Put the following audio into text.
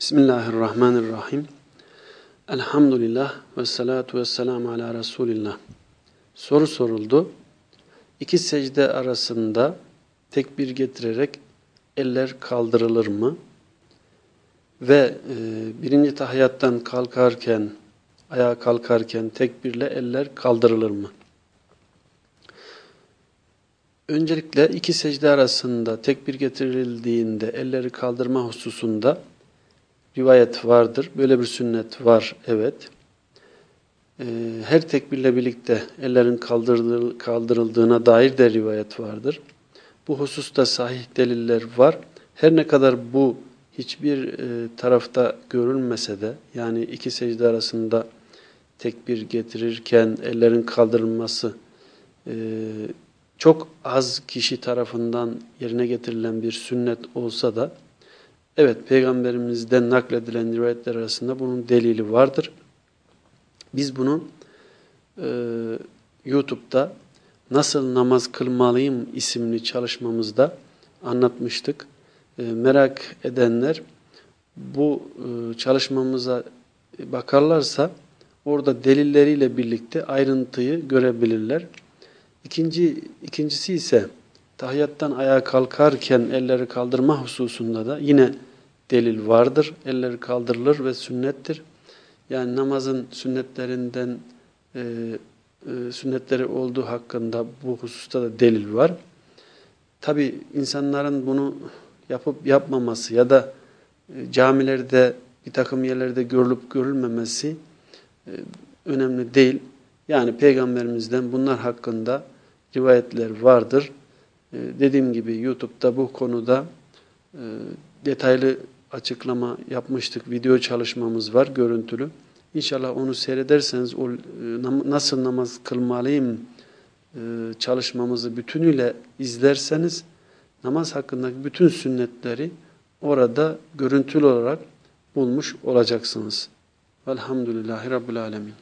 Bismillahirrahmanirrahim. Elhamdülillah ve salatu ve selamu ala Resulillah. Soru soruldu. İki secde arasında tekbir getirerek eller kaldırılır mı? Ve e, birinci tahiyyattan kalkarken, ayağa kalkarken tekbirle eller kaldırılır mı? Öncelikle iki secde arasında tekbir getirildiğinde elleri kaldırma hususunda rivayet vardır. Böyle bir sünnet var, evet. Ee, her tekbirle birlikte ellerin kaldırıldığına dair de rivayet vardır. Bu hususta sahih deliller var. Her ne kadar bu hiçbir e, tarafta görülmese de, yani iki secde arasında tekbir getirirken ellerin kaldırılması e, çok az kişi tarafından yerine getirilen bir sünnet olsa da, Evet, Peygamberimizden nakledilen rivayetler arasında bunun delili vardır. Biz bunu e, YouTube'da Nasıl Namaz Kılmalıyım isimli çalışmamızda anlatmıştık. E, merak edenler bu e, çalışmamıza bakarlarsa orada delilleriyle birlikte ayrıntıyı görebilirler. İkinci, ikincisi ise tahiyyattan ayağa kalkarken elleri kaldırma hususunda da yine delil vardır. Elleri kaldırılır ve sünnettir. Yani namazın sünnetlerinden e, e, sünnetleri olduğu hakkında bu hususta da delil var. Tabi insanların bunu yapıp yapmaması ya da e, camilerde bir takım yerlerde görülüp görülmemesi e, önemli değil. Yani peygamberimizden bunlar hakkında rivayetler vardır. E, dediğim gibi YouTube'da bu konuda e, detaylı açıklama yapmıştık. Video çalışmamız var görüntülü. İnşallah onu seyrederseniz o e, nasıl namaz kılmalıyım e, çalışmamızı bütünüyle izlerseniz namaz hakkındaki bütün sünnetleri orada görüntülü olarak bulmuş olacaksınız. Velhamdülillahi Rabbil Alemin.